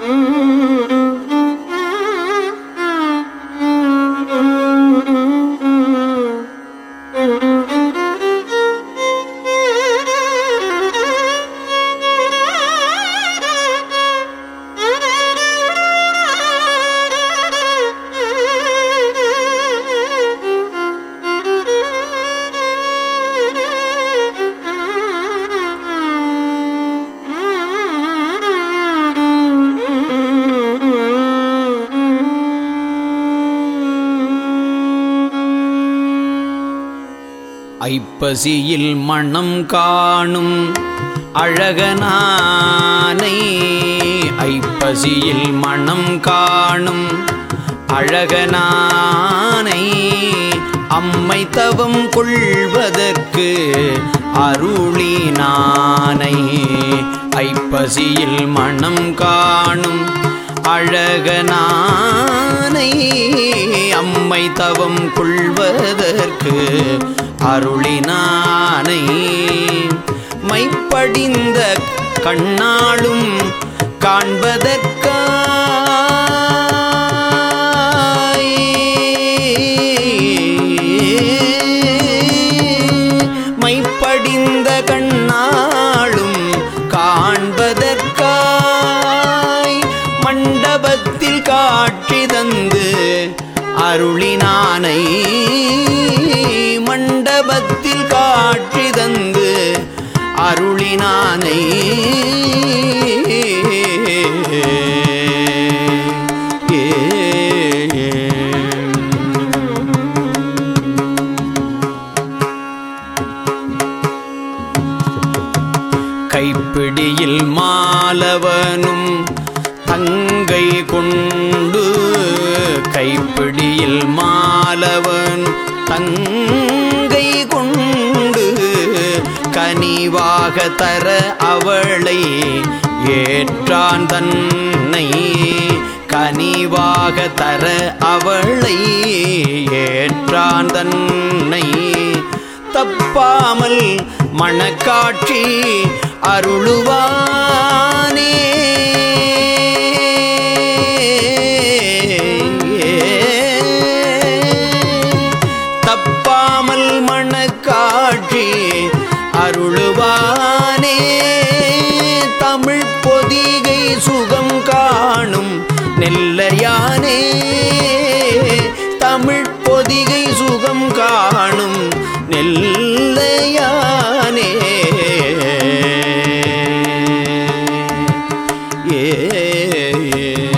Mm-hmm. ஐப்பசியில் மணம் காணும் அழகனானை. ஐப்பசியில் மணம் காணும் அழகனானை. அம்மை தவம் கொள்வதற்கு அருளினானை. ஐப்பசியில் மணம் காணும் அழகனானை. அம்மை தவம் கொள்வதற்கு அருளினானை. மைப்படிந்த கண்ணாளும் காண்பதற்காய். மைப்படிந்த கண்ணாளும் காண்பதற்காய். மண்டபத்தில் காட்சி தந்து அருளினானை. மண்டபத்தில் காட்சி தந்து அருளினானை. கைப்பிடியில் மாலவனும் தங்கை கொண்டு கைப்பிடியில் மாலவன் தங்கை கனிவாக தர அவளை ஏற்றான் தன்னை. கனிவாக தர அவளை ஏற்றான் தன்னை. தப்பாமல் மணக்காட்சி அருளுவானே. yeah.